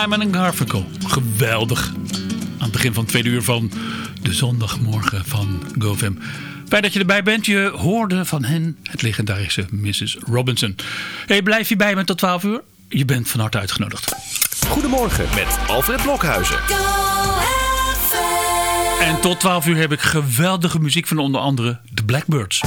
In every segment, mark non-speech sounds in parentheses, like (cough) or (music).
Simon en Garfunkel. Geweldig. Aan het begin van het tweede uur van de zondagmorgen van GoFam. Fijn dat je erbij bent. Je hoorde van hen het legendarische Mrs. Robinson. Hey, blijf je bij me tot 12 uur? Je bent van harte uitgenodigd. Goedemorgen met Alfred Blokhuizen. En tot 12 uur heb ik geweldige muziek van onder andere de Blackbirds.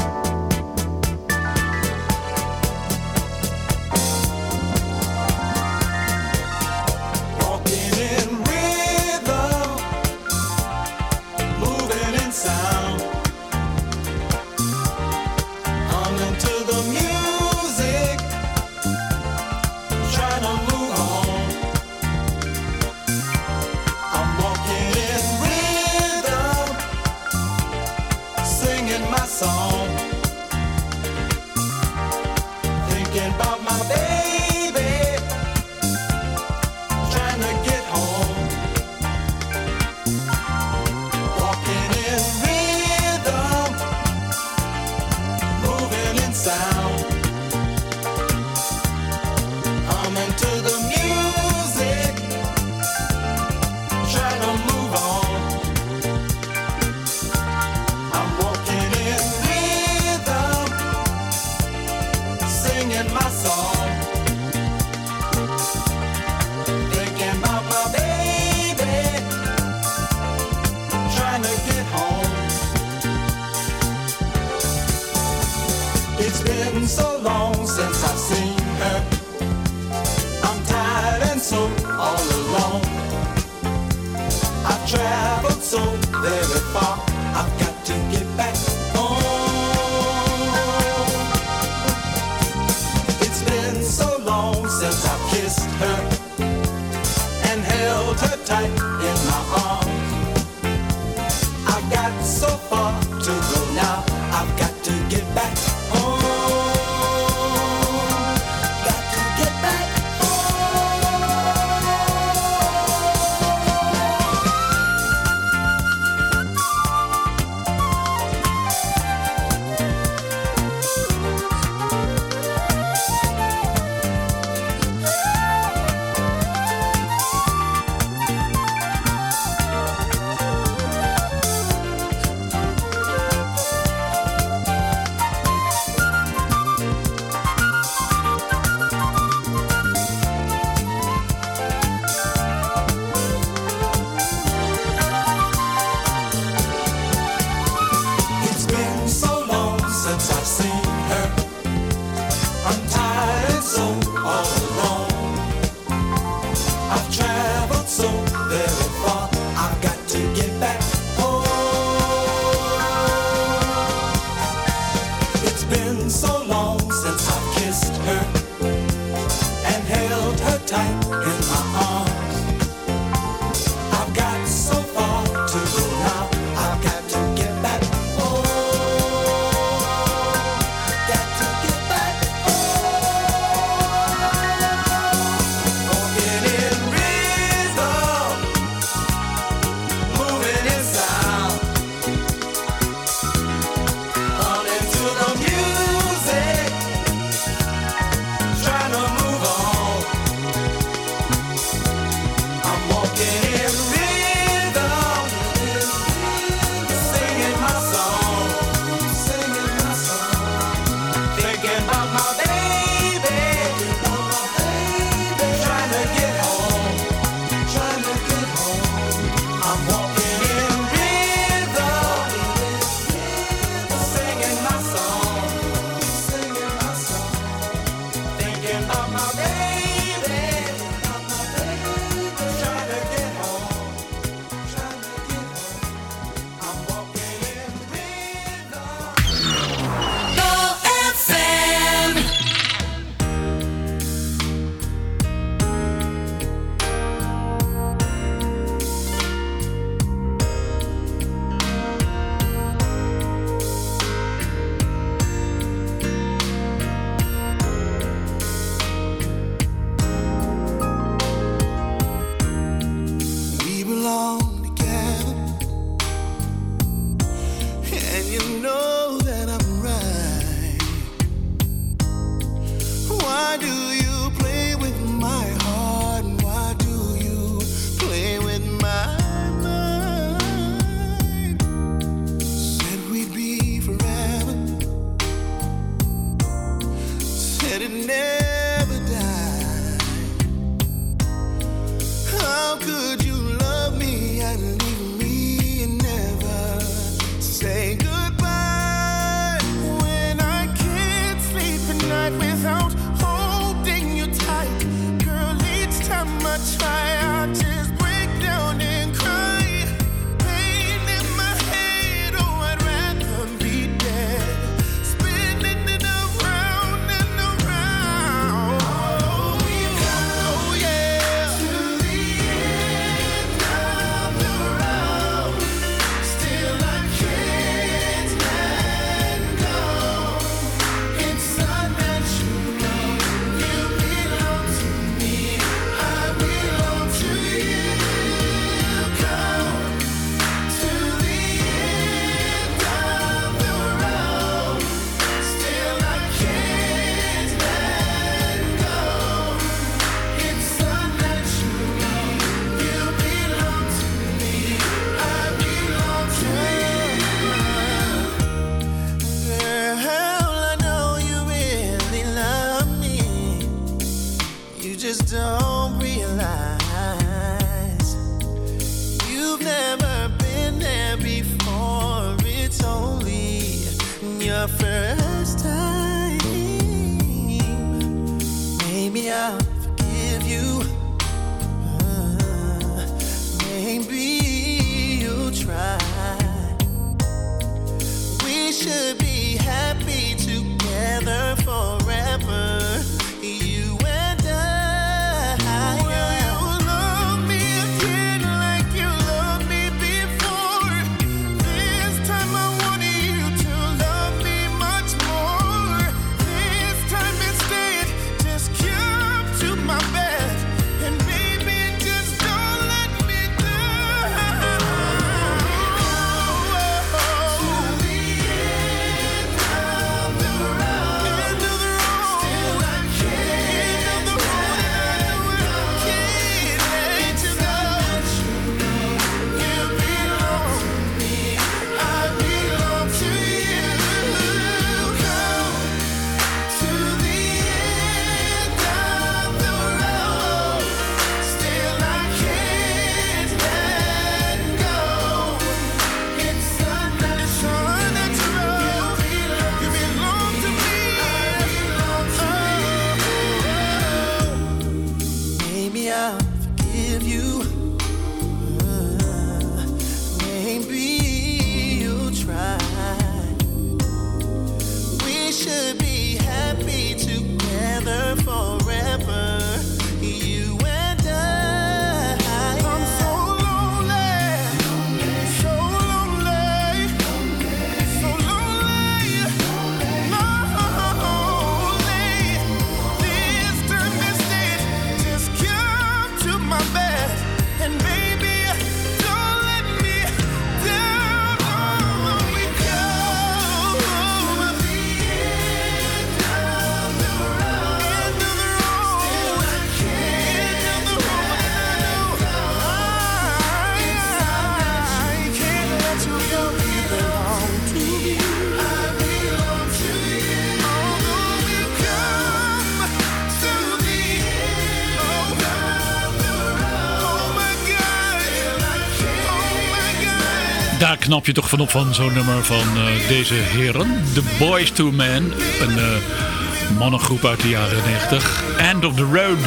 Knap je toch van op van zo'n nummer van uh, deze heren. The Boys to Men. Een uh, mannengroep uit de jaren 90. End of the Road.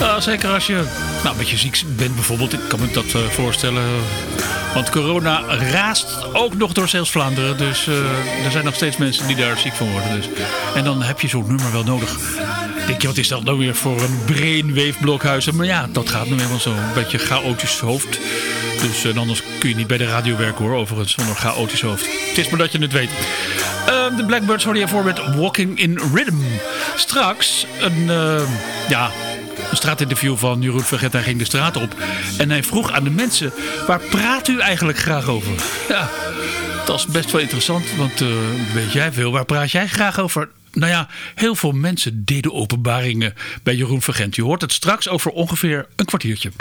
Uh, zeker als je nou, een beetje ziek bent bijvoorbeeld. Ik kan me dat uh, voorstellen. Want corona raast ook nog door Zeeuws-Vlaanderen. Dus uh, er zijn nog steeds mensen die daar ziek van worden. Dus. En dan heb je zo'n nummer wel nodig. Denk je, wat is dat nou weer voor een brainwave-blokhuizen? Maar ja, dat gaat nu helemaal zo. Een beetje chaotisch hoofd. Dus uh, anders kun je niet bij de radio werken hoor, overigens, zonder chaotisch hoofd. Het is maar dat je het weet. Uh, de Blackbirds hoorde je voor met Walking in Rhythm. Straks een, uh, ja, een straatinterview van Jeroen Verget. Hij ging de straat op en hij vroeg aan de mensen, waar praat u eigenlijk graag over? Ja, dat is best wel interessant, want uh, weet jij veel, waar praat jij graag over? Nou ja, heel veel mensen deden openbaringen bij Jeroen Vergent. Je hoort het straks over ongeveer een kwartiertje.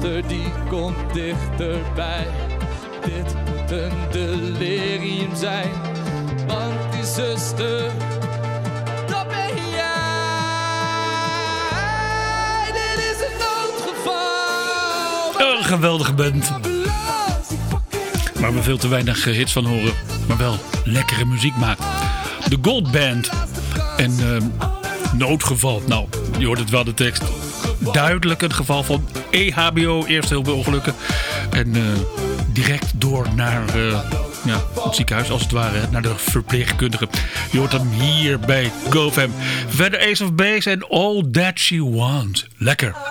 die komt dichterbij. Dit moet een delirium zijn, want die zuster, dat ben jij. Dit is een noodgeval. Een geweldige band. Waar we veel te weinig eh, hits van horen, maar wel lekkere muziek maken. De Gold Band en uh, Noodgeval. Nou, je hoort het wel, de tekst duidelijk een geval van EHBO, eerst heel veel ongelukken. En eh, direct door naar eh, ja, het ziekenhuis, als het ware, naar de verpleegkundige. Je hoort hem hier bij GoFam. Verder Ace of Base en All That She Wants. Lekker.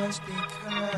must be.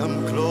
Come close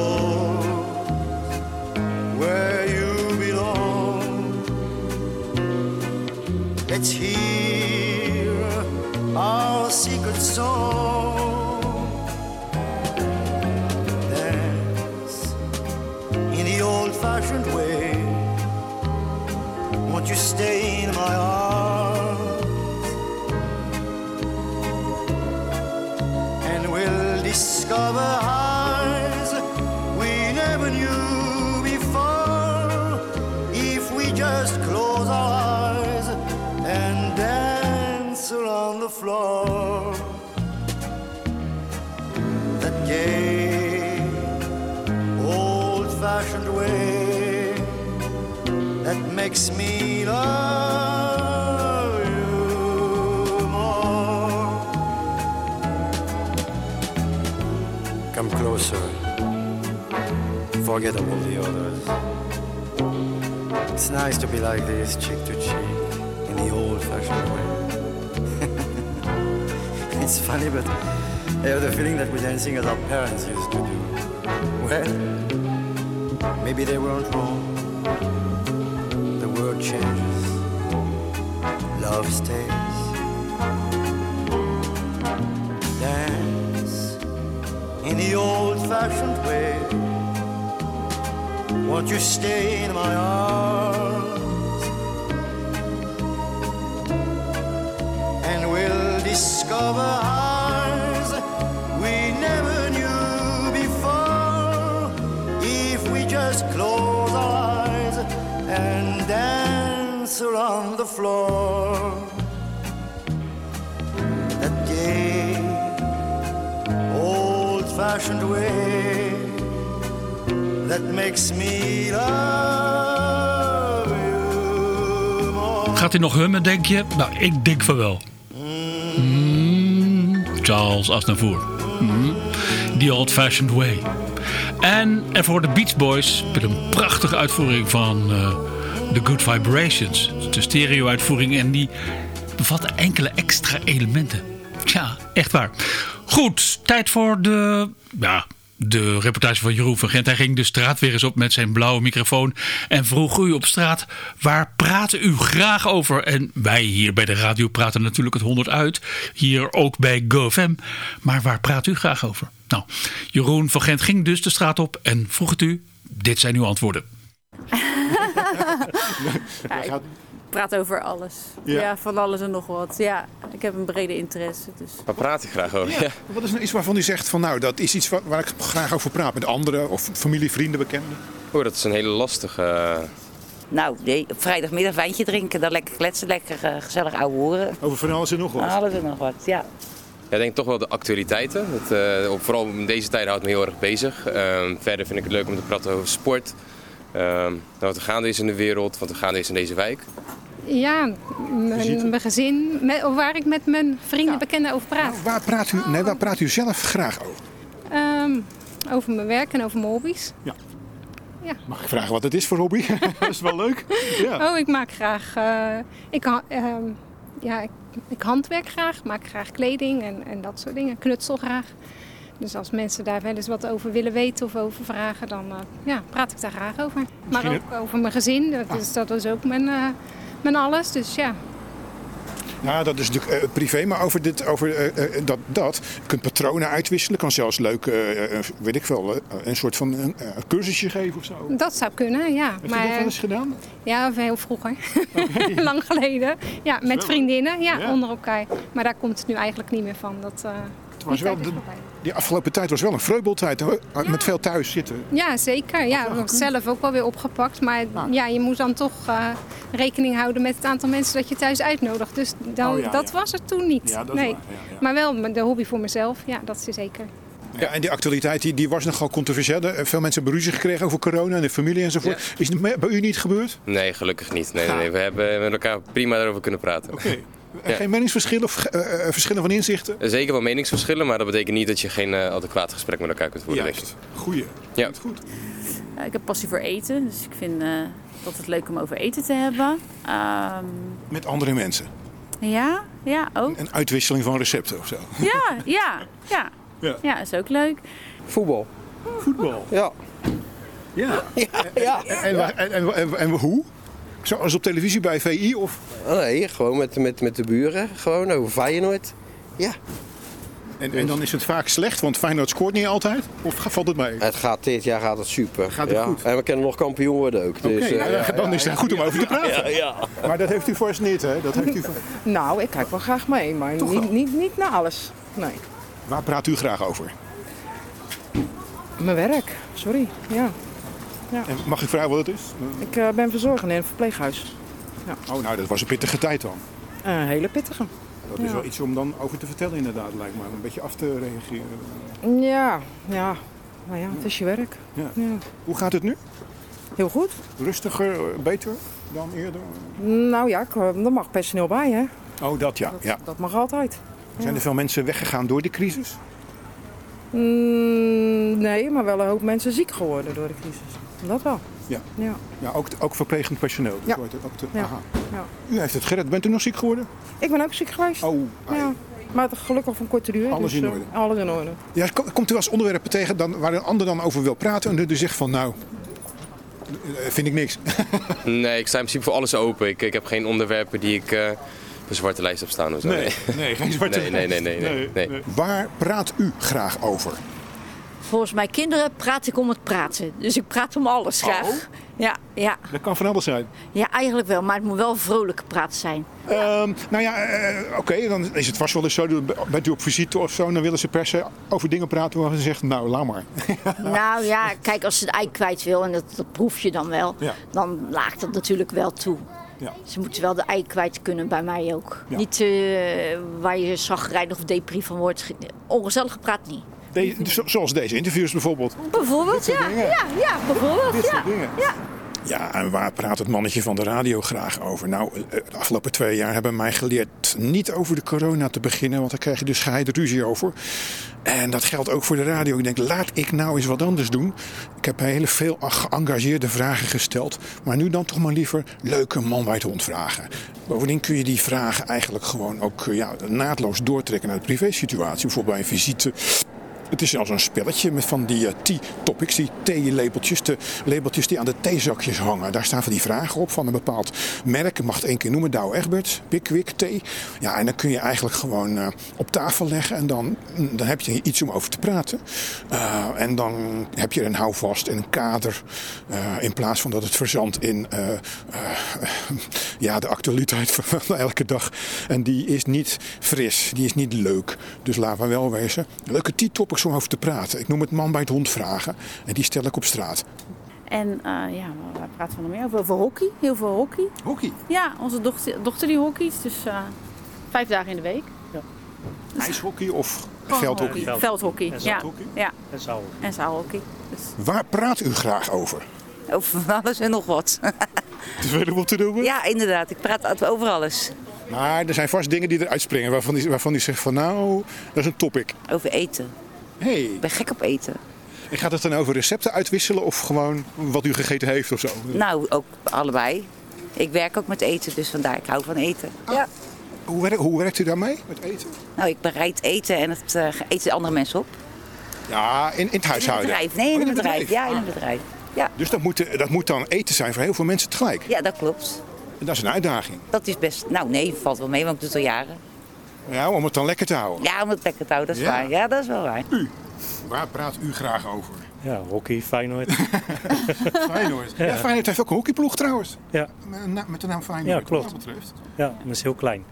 it's funny, but I have the feeling that we're dancing as our parents used to do. Well, maybe they weren't wrong. The world changes, love stays. Dance in the old fashioned way. Won't you stay in my arms? And we'll discover around the floor. That gay, old fashioned way that makes me love you more. Gaat hij nog hummen, denk je? Nou, ik denk van wel. Mm, Charles Aznavour. Mm, The Old Fashioned Way. En ervoor de Beach Boys met een prachtige uitvoering van eh, The Good Vibrations. De stereo-uitvoering en die bevatte enkele extra elementen. Ja, echt waar. Goed, tijd voor de... Ja, de reportage van Jeroen van Gent. Hij ging de straat weer eens op met zijn blauwe microfoon en vroeg u op straat, waar praat u graag over? En wij hier bij de radio praten natuurlijk het 100 uit. Hier ook bij GoFM. Maar waar praat u graag over? Nou, Jeroen van Gent ging dus de straat op en vroeg het u. Dit zijn uw antwoorden. (laughs) (laughs) Ja, ik praat over alles. Ja. van alles en nog wat. Ja, ik heb een brede interesse. Dus. Waar praat ik graag over? Ja. Wat is nou iets waarvan u zegt van nou, dat is iets waar, waar ik graag over praat met anderen of familie, vrienden, bekenden? Oh, dat is een hele lastige. eh, Nou, nee, op vrijdagmiddag wijntje drinken, dan lekker kletsen, lekker eh, gezellig ouwe horen. Over van alles en nog wat. Alles en nog wat, ja. Ja, ik denk toch wel de actualiteiten. Dat, eh, vooral in deze tijd houdt het me heel erg bezig. Ehm, verder vind ik het leuk om te praten over sport. Ehm, wat er gaande is in de wereld, wat er gaande is in deze wijk. Ja, mijn, mijn gezin, met, waar ik met mijn vrienden, bekenden over praat. Nou, waar, praat u, nee, waar praat u zelf graag over? Ehm, over mijn werk en over mijn hobby's. Mag ik vragen wat het is voor hobby? (laughs) (laughs) dat is wel leuk. Ja. Oh, ik maak graag. eh, ik, ehm, ja, ik, ik handwerk graag, maak graag kleding en, en dat soort dingen. Knutsel graag. Dus als mensen daar wel eens wat over willen weten of over vragen, dan eh, ja, praat ik daar graag over. Maar ook over mijn gezin, dat is, dat is ook mijn, eh, mijn alles. Dus ja, Ja, dat is natuurlijk eh, privé, maar over, dit, over eh, dat, dat. Je kunt patronen uitwisselen, kan zelfs leuk, weet ik wel, een soort van een cursusje geven of zo. dat zou kunnen, ja. Heb je dat wel eens gedaan? Ja, heel vroeger. (laughs) Lang geleden. Ja, met vriendinnen, ja, Ja. onder elkaar. Maar daar komt het nu eigenlijk niet meer van. Dat, Het was wel de-. Die afgelopen tijd was wel een vreubeltijd, hoor. met veel thuis zitten. Ja, zeker. Ja, ik heb het zelf ook wel weer opgepakt. Maar ja, je moet dan toch eh, rekening houden met het aantal mensen dat je thuis uitnodigt. Dus dan, Oh ja, dat ja. was het toen niet. Ja, dat nee. waar, ja, ja. Maar wel met de hobby voor mezelf. Ja, dat is zeker. Ja, en die actualiteit die, die was nogal controversieel. Veel mensen hebben ruzie gekregen over corona en de familie enzovoort. Is het bij u niet gebeurd? Nee, gelukkig niet. Nee, nee, nee. We hebben met elkaar prima daarover kunnen praten. Oké. En Geen meningsverschillen of eh, eh, verschillen van inzichten? Zeker wel meningsverschillen, maar dat betekent niet dat je geen eh, adequaat gesprek met elkaar kunt voeren. Juist. Goeie. Ja. Goed. Ja, ik heb passie voor eten, dus ik vind eh dat het leuk om over eten te hebben. Ehm, Met andere mensen. ja, ja, ook. Een uitwisseling van recepten of zo. Ja, (laughs) ja, ja. Ja. Ja, is ook leuk. Voetbal. Voetbal. Ja. Ja. ja. En, en, en, en, en, en hoe? Zoals op televisie bij VI of? Nee, gewoon met, met, met de buren. Gewoon over Feyenoord. Ja. En, en dan is het vaak slecht, want Feyenoord scoort niet altijd? Of valt het mee? Het gaat, dit jaar gaat het super. Gaat het ja. goed? En we kunnen nog kampioen worden ook. Dus, eh, nou, ja, dan is het goed om over te praten. Ja, ja. Maar dat heeft u vast niet, hè? Dat heeft u... (laughs) Nou, ik kijk wel graag mee, maar Toch wel? niet, niet, niet naar alles. Nee. Waar praat u graag over? Mijn werk, sorry. Ja. Ja. En mag ik vragen wat het is? Ik eh, ben verzorger in een verpleeghuis. Ja. Oh, nou, dat was een pittige tijd dan. Een hele pittige. Dat is wel iets om dan over te vertellen inderdaad, lijkt me. Een beetje af te reageren. Ja, ja. Nou ja, het is je werk. Hoe gaat het nu? Heel goed. Rustiger, eh, beter dan eerder? Nou ja, eh, er mag personeel bij, hè. Oh, dat ja. ja. Dat mag altijd. Zijn er veel mensen weggegaan door de crisis? Mm, nee, maar wel een hoop mensen ziek geworden door de crisis. Dat wel. Ja. Ja. Ja, ook, ook verplegend personeel. Dus Ja. wordt het ook te, Ja. aha. ja. U heeft het gered. Bent u nog ziek geworden? Ik ben ook ziek geweest. Oh, ja. Maar het gelukkig van korte duur. Alles dus, in eh, orde. alles in orde. Ja, kom- komt u als onderwerpen tegen dan, waar een ander dan over wil praten en u zegt van nou, eh, vind ik niks. (laughs) Nee, ik sta in principe voor alles open. Ik, ik heb geen onderwerpen die ik eh, op een zwarte lijst heb staan of zo. Nee, nee, geen (laughs) zwarte nee, nee, nee, nee, nee, Nee, nee. Waar praat u graag over? Volgens mijn kinderen praat ik om het praten. Dus ik praat om alles graag. Oh. Ja, ja. Dat kan van alles zijn. ja, eigenlijk wel. Maar het moet wel vrolijke praat zijn. Ehm, nou ja, eh, oké, dan is het vast wel eens zo. Bent u op visite of zo, dan willen ze per se over dingen praten waarvan ze zeggen, nou, laat maar. (laughs) nou ja, kijk, als ze het ei kwijt wil, en dat, dat proef je dan wel, Ja. dan laagt dat natuurlijk wel toe. Ja. Ze moeten wel de ei kwijt kunnen bij mij ook. Niet eh, waar je zagrijnig of depri van wordt. Ge- Ongezellig gepraat niet. Zoals deze interviews bijvoorbeeld. Bijvoorbeeld, ja, dingen. ja, ja, bijvoorbeeld, Dit ja. dingen. ja. Ja, en waar praat het mannetje van de radio graag over? Nou, eh, de afgelopen twee jaar hebben mij geleerd niet over de corona te beginnen, want daar krijg je dus geheide ruzie over. En dat geldt ook voor de radio. Ik denk, laat ik nou eens wat anders doen. Ik heb hele veel geëngageerde vragen gesteld, maar nu dan toch maar liever leuke man bij het hond vragen. Bovendien kun je die vragen eigenlijk gewoon ook eh, ja, naadloos doortrekken naar de privésituatie. Bijvoorbeeld bij een visite het is zelfs een spelletje met van die eh, T-topics, die T-labeltjes, de labeltjes die aan de theezakjes hangen. Daar staan van die vragen op van een bepaald merk. Ik mag het één keer noemen, Douwe Egberts, Pickwick, thee. Ja, en dan kun je eigenlijk gewoon eh, op tafel leggen en dan, dan heb je iets om over te praten. Eh, en dan heb je een houvast en een kader in plaats van dat het verzandt in ja, de actualiteit van, elke dag. En die is niet fris, die is niet leuk. Dus laten we wel wezen. Leuke T-topics om over te praten. Ik noem het man bij het hond vragen. En die stel ik op straat. En eh, ja, waar praten we nog meer over? Over hockey. Heel veel hockey. Hockey? Ja, onze dochter, dochter die hockeyt. Dus eh, vijf dagen in de week. IJshockey of Gewoon veldhockey? hockey. Veldhockey. En Ja. zaalhockey? ja. En zo. En zaalhockey. Dus Waar praat u graag over? Over alles en nog wat. Het is (laughs) te doen. Ja, inderdaad. Ik praat over alles. Maar er zijn vast dingen die eruit springen waarvan u, waarvan u zegt van nou, dat is een topic. Over eten. Hey. Ik ben gek op eten. En gaat het dan over recepten uitwisselen of gewoon wat u gegeten heeft of zo? Nou, ook allebei. Ik werk ook met eten, dus vandaar ik hou van eten. Ja. Hoe, werkt, hoe werkt u daarmee met eten? Nou, ik bereid eten en het uh, eten andere mensen op. Ja, in, in het huishouden? In een bedrijf. Nee, in Oh, een bedrijf. Ja, in een bedrijf. Ja. Dus dat moet, dat moet dan eten zijn voor heel veel mensen tegelijk? Ja, dat klopt. En dat is een uitdaging. Dat is best... Nou, nee, valt wel mee, want ik doe het al jaren. Ja, om het dan lekker te houden. Ja, om het lekker te houden, dat is Ja. waar. Ja, dat is wel waar. U, waar praat u graag over? Ja, hockey, Feyenoord. (laughs) Feyenoord. Ja. Ja. Feyenoord heeft ook een hockeyploeg trouwens. Ja. Met, de naam Feyenoord. Ja, wat klopt. dat betreft. Ja, maar het is heel klein.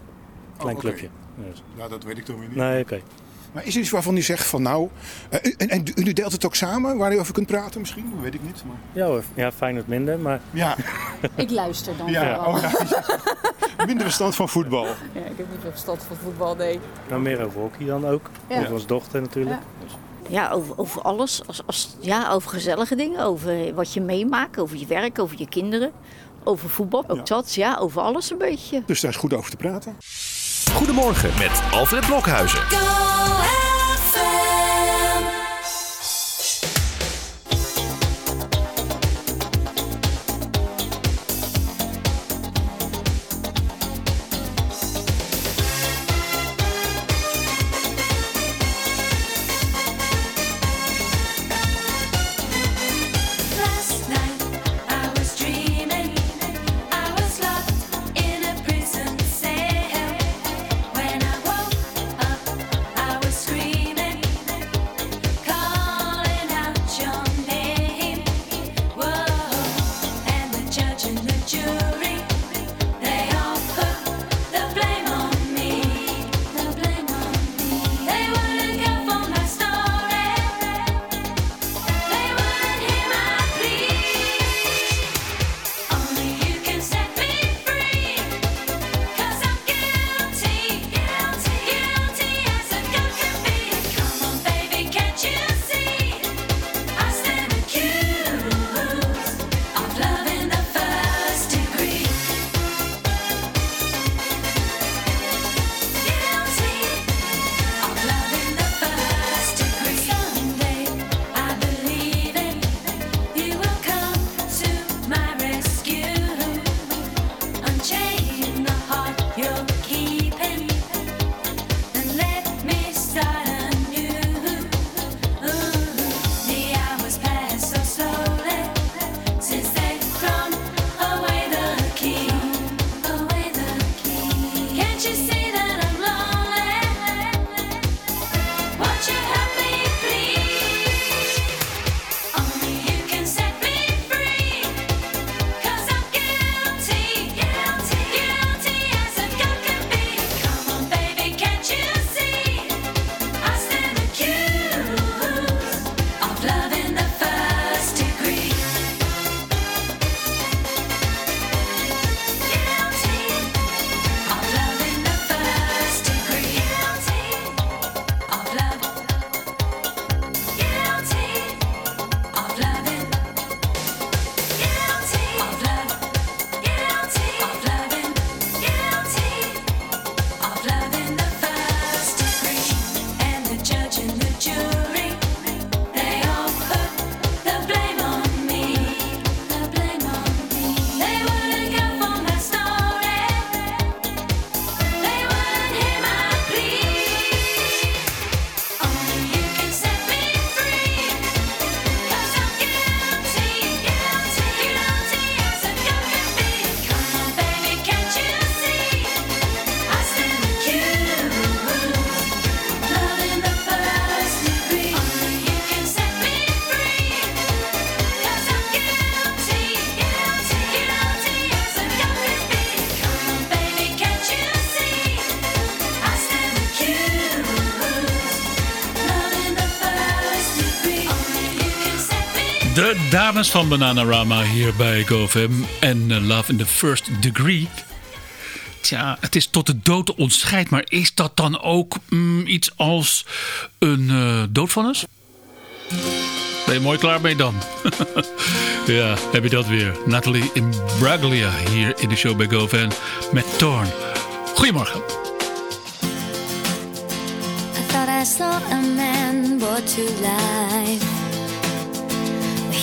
Klein Oh, oké. clubje. Dus- Ja, dat weet ik toch weer niet. Nee, oké. Maar is er iets waarvan u zegt van nou... eh, en, en u deelt het ook samen, waar u over kunt praten misschien? Dat weet ik niet. Maar... Ja hoor, ja, Feyenoord minder, maar... Ja. (laughs) Ik luister dan Ja, oh, ja. (laughs) minder verstand van voetbal. Ja, ik heb niet veel verstand van voetbal, nee. Nou, meer over hockey dan ook. Ja. Over ons dochter natuurlijk. Dus- ja, over, over alles. Als, als, ja, over gezellige dingen. Over wat je meemaakt, over je werk, over je kinderen. Over voetbal, ook dat. Ja, over alles een beetje. Dus daar is goed over te praten. Goedemorgen met Alfred Blokhuizen. dames van Bananarama hier bij GoFam en eh, Love in the First Degree. Tja, het is tot de dood ontscheid, maar is dat dan ook mm, iets als een uh, doodvonnis? Ben je mooi klaar mee dan? (laughs) ja, heb je dat weer. Natalie Imbraglia hier in de show bij GoFam met Thorn. Goedemorgen. I thought I saw a man brought to life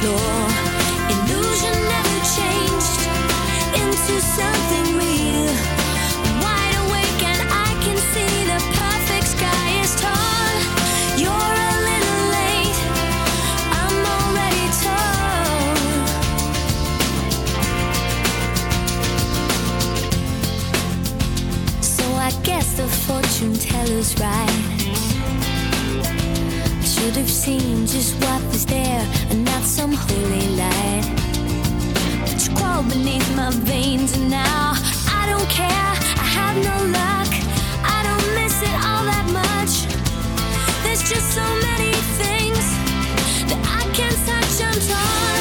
Illusion never changed into something real. Wide awake and I can see the perfect sky is. You're a little late, I'm already. So I guess the fortune teller's right should have seen just what was there and not some holy light. But you crawl beneath my veins and now I don't care. I have no luck. I don't miss it all that much. There's just so many things that I can't touch. I'm torn.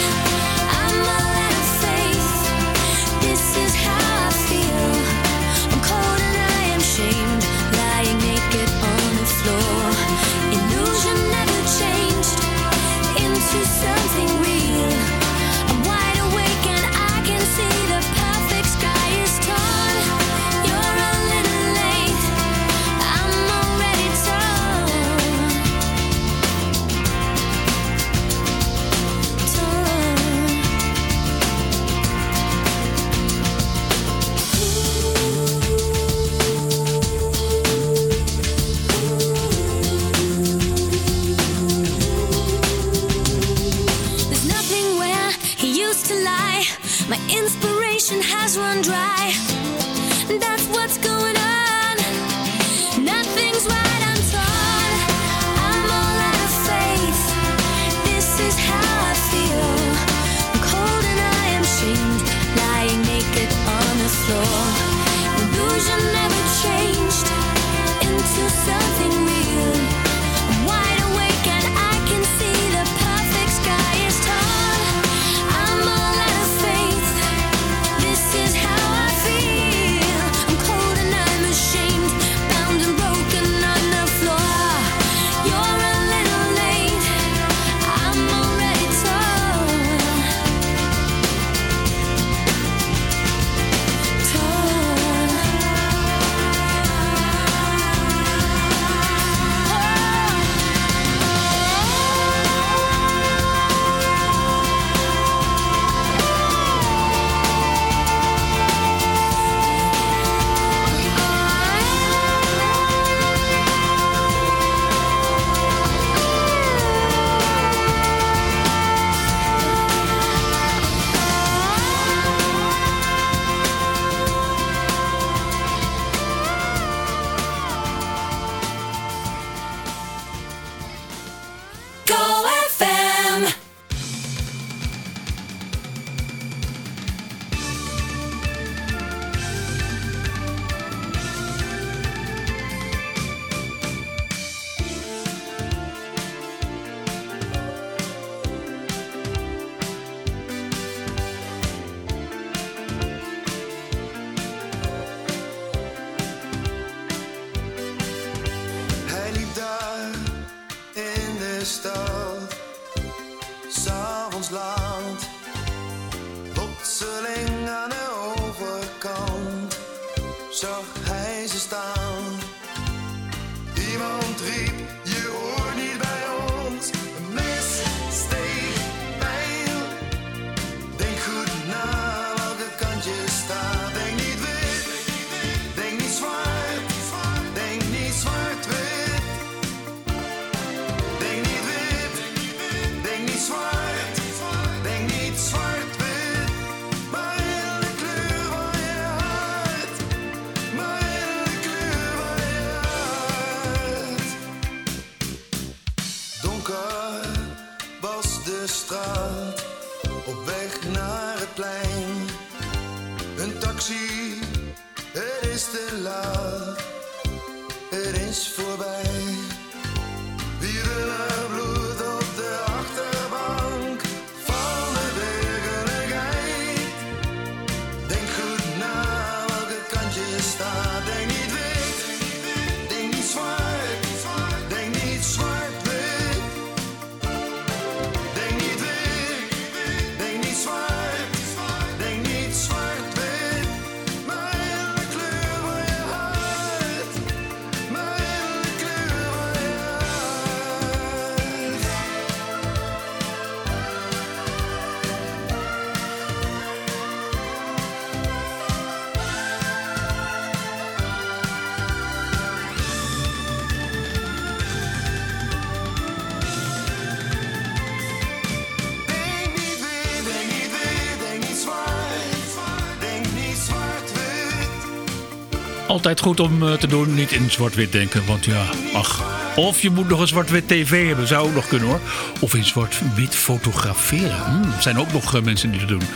goed om eh, te doen. Niet in zwart-wit denken, want ja, ach. Of je moet nog een zwart-wit tv hebben, zou ook nog kunnen hoor. Of in zwart-wit fotograferen. Hmm, zijn ook nog eh, mensen die dat doen.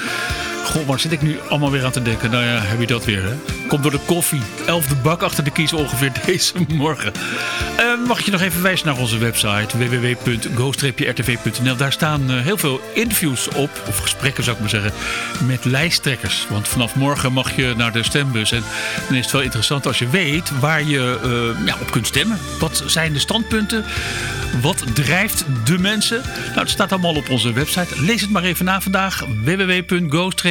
Goh, waar zit ik nu allemaal weer aan te denken? Nou ja, heb je dat weer hè? Komt door de koffie. Elfde bak achter de kies ongeveer (laughs) deze morgen. Eh, mag ik je nog even wijzen naar onze website www.go-rtv.nl. Daar staan eh, heel veel interviews op. Of gesprekken zou ik maar zeggen. Met lijsttrekkers. Want vanaf morgen mag je naar de stembus. En dan is het wel interessant als je weet waar je eh, ja, op kunt stemmen. Wat zijn de standpunten? Wat drijft de mensen? Nou, het staat allemaal op onze website. Lees het maar even na vandaag. www.go-rtv.nl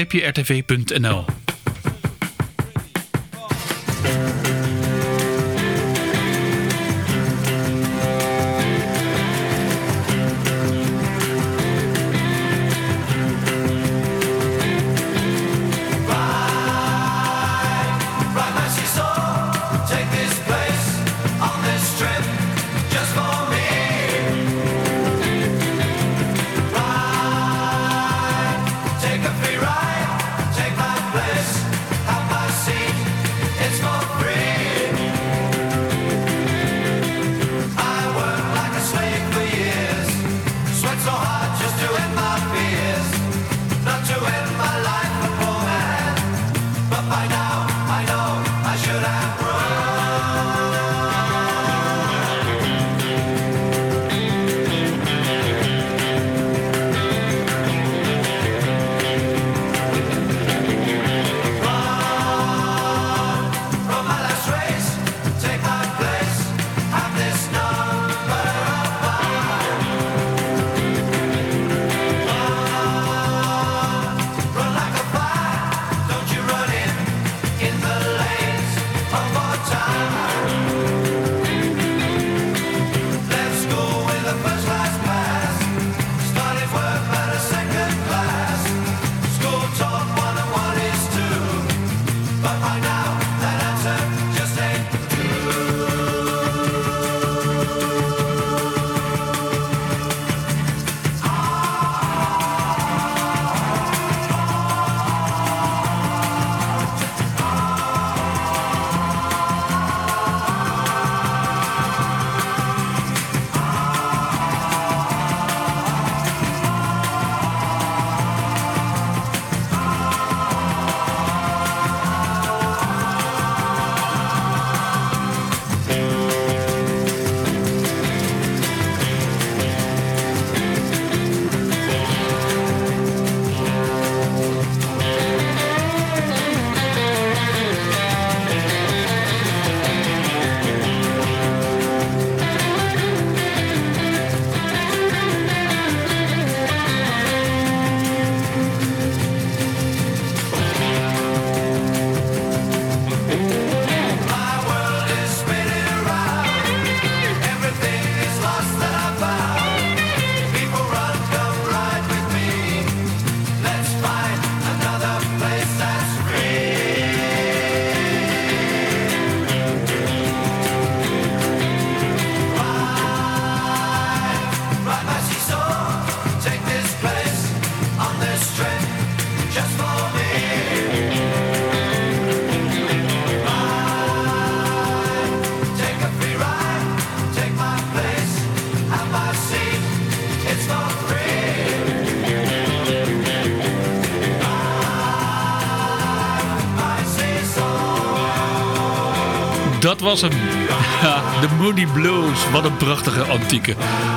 Dat was hem. (laughs) De Moody Blues. Wat een prachtige antieke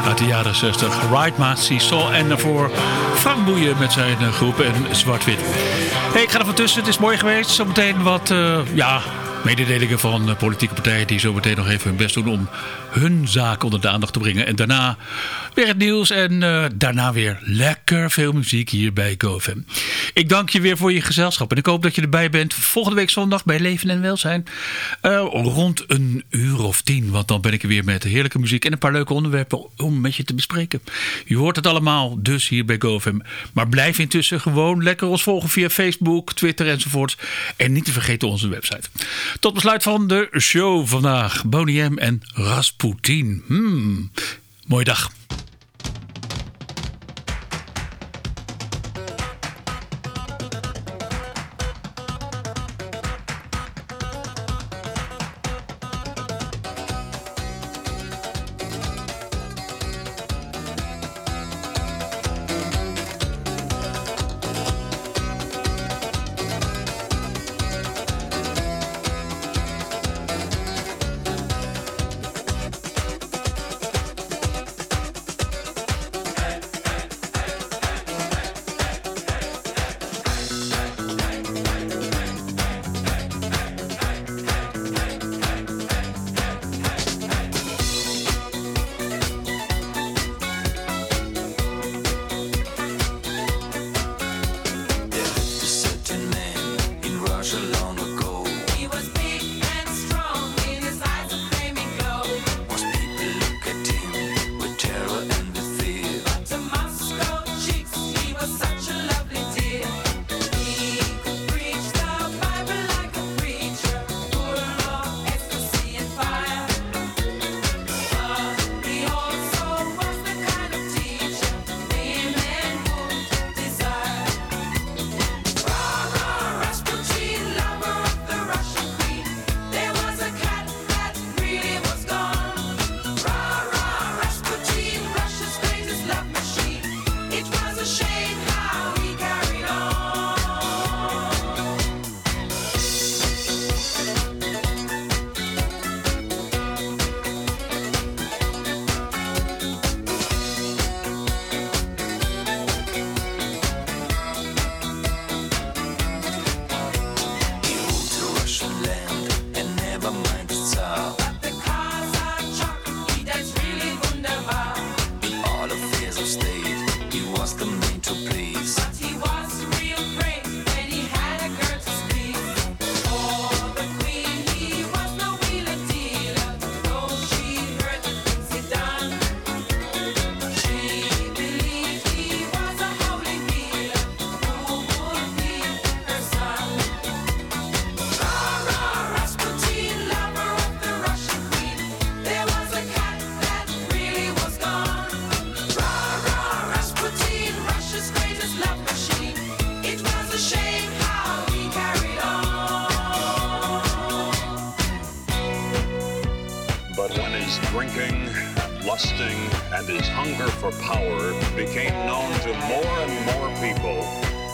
uit de jaren 60. Ride My Seesaw. En daarvoor Frank Boeien met zijn eh, groep en Zwart-Wit. Hey, ik ga er van tussen. Het is mooi geweest. Zometeen wat, eh, ja, mededelingen van eh, politieke partijen... die zometeen nog even hun best doen om hun zaak onder de aandacht te brengen. En daarna weer het nieuws en eh, daarna weer lekker veel muziek hier bij GoFM. Ik dank je weer voor je gezelschap en ik hoop dat je erbij bent volgende week zondag bij Leven en Welzijn. Eh, rond een uur of tien, want dan ben ik er weer met heerlijke muziek en een paar leuke onderwerpen om met je te bespreken. Je hoort het allemaal dus hier bij GoFM. Maar blijf intussen gewoon lekker ons volgen via Facebook, Twitter enzovoort. En niet te vergeten onze website. Tot besluit van de show vandaag. Boney M en Rasputin. Hmm. Mooie dag.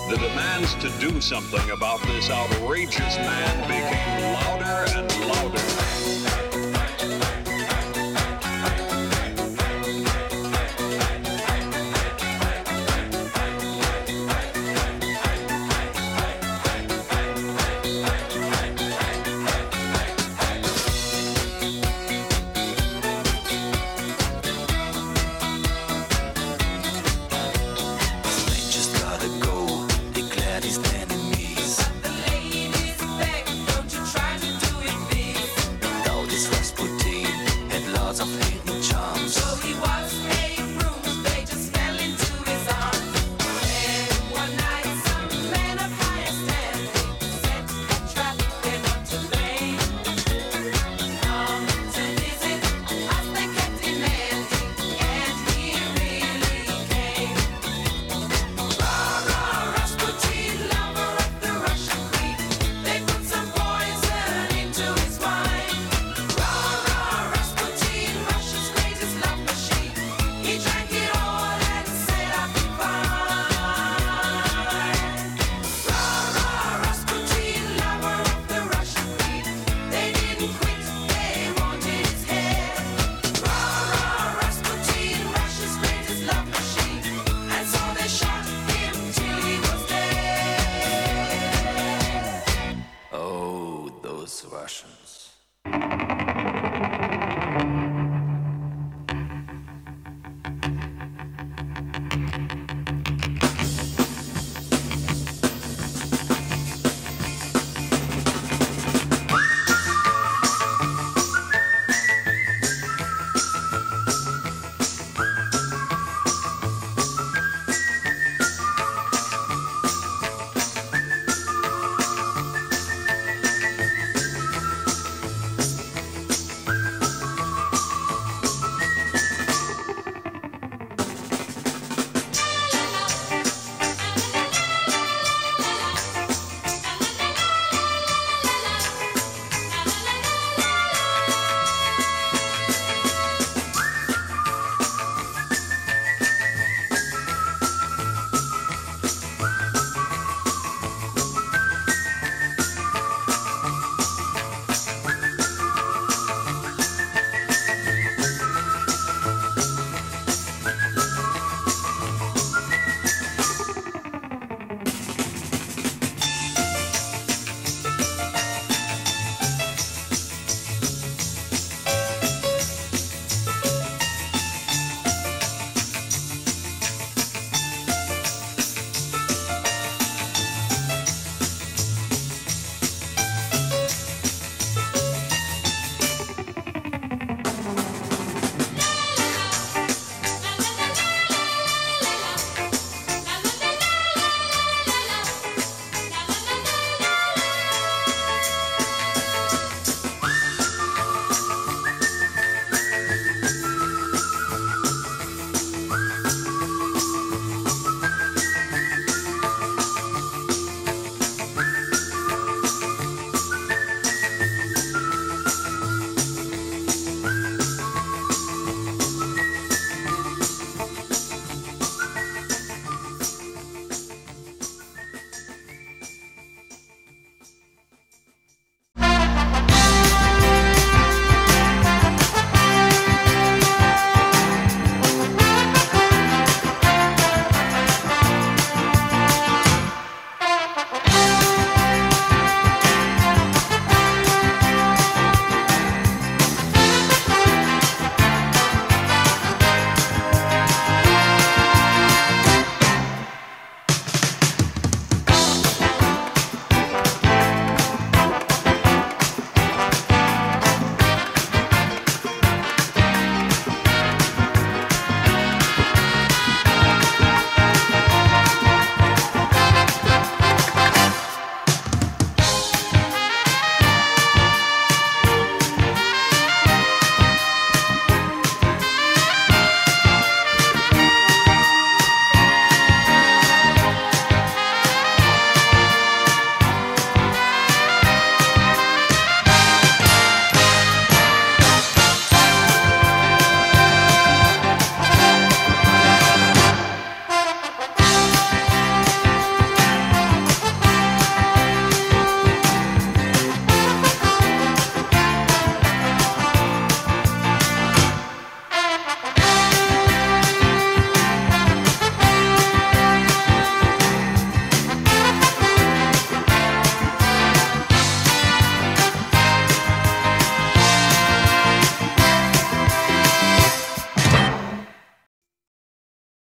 The demands to do something about this outrageous man became louder and louder.